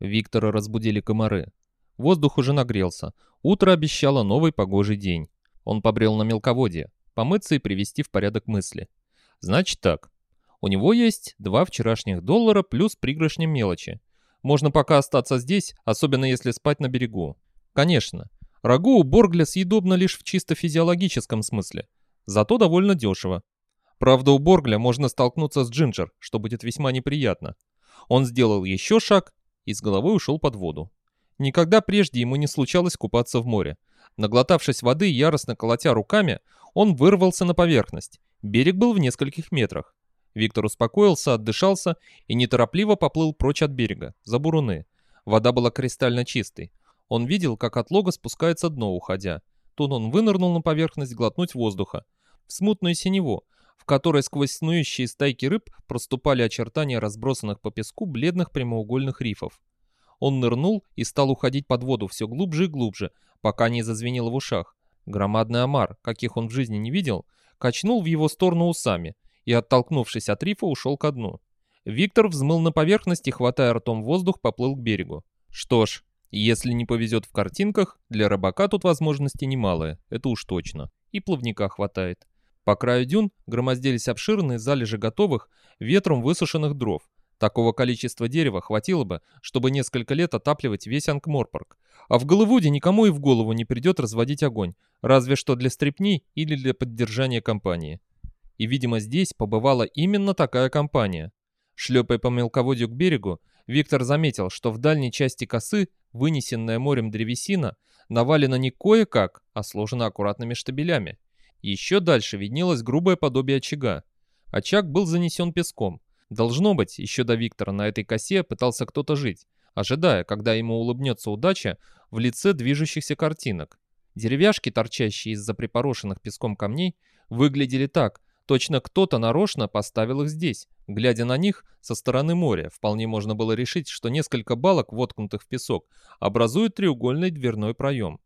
Виктора разбудили комары. Воздух уже нагрелся. Утро обещало новый погожий день. Он побрел на мелководье, помыться и привести в порядок мысли. Значит так. У него есть два вчерашних доллара плюс пригоршня мелочи. Можно пока остаться здесь, особенно если спать на берегу. Конечно, рагу у Боргля съедобно лишь в чисто физиологическом смысле. Зато довольно дешево. Правда, у Боргля можно столкнуться с Джинджер, что будет весьма неприятно. Он сделал еще шаг и с головой ушел под воду. Никогда прежде ему не случалось купаться в море. Наглотавшись воды, яростно колотя руками, он вырвался на поверхность. Берег был в нескольких метрах. Виктор успокоился, отдышался и неторопливо поплыл прочь от берега, за буруны. Вода была кристально чистой. Он видел, как от лога спускается дно, уходя. Тут он вынырнул на поверхность глотнуть воздуха. В смутную синеву, в которой сквозь снующие стайки рыб проступали очертания разбросанных по песку бледных прямоугольных рифов. Он нырнул и стал уходить под воду все глубже и глубже, пока не зазвенело в ушах. Громадный омар, каких он в жизни не видел, качнул в его сторону усами и, оттолкнувшись от рифа, ушел ко дну. Виктор взмыл на поверхность и, хватая ртом воздух, поплыл к берегу. Что ж, если не повезет в картинках, для рыбака тут возможности немалые, это уж точно. И плавника хватает. По краю дюн громоздились обширные залежи готовых, ветром высушенных дров. Такого количества дерева хватило бы, чтобы несколько лет отапливать весь Ангморпорг. А в Голливуде никому и в голову не придет разводить огонь, разве что для стрепней или для поддержания компании. И, видимо, здесь побывала именно такая компания. Шлепая по мелководью к берегу, Виктор заметил, что в дальней части косы, вынесенная морем древесина, навалена не кое-как, а сложена аккуратными штабелями. Еще дальше виднелось грубое подобие очага. Очаг был занесен песком. Должно быть, еще до Виктора на этой косе пытался кто-то жить, ожидая, когда ему улыбнется удача в лице движущихся картинок. Деревяшки, торчащие из-за припорошенных песком камней, выглядели так, точно кто-то нарочно поставил их здесь. Глядя на них со стороны моря, вполне можно было решить, что несколько балок, воткнутых в песок, образуют треугольный дверной проем.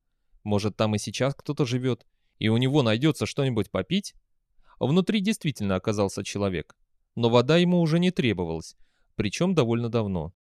Может, там и сейчас кто-то живет, и у него найдется что-нибудь попить? Внутри действительно оказался человек, но вода ему уже не требовалась, причем довольно давно.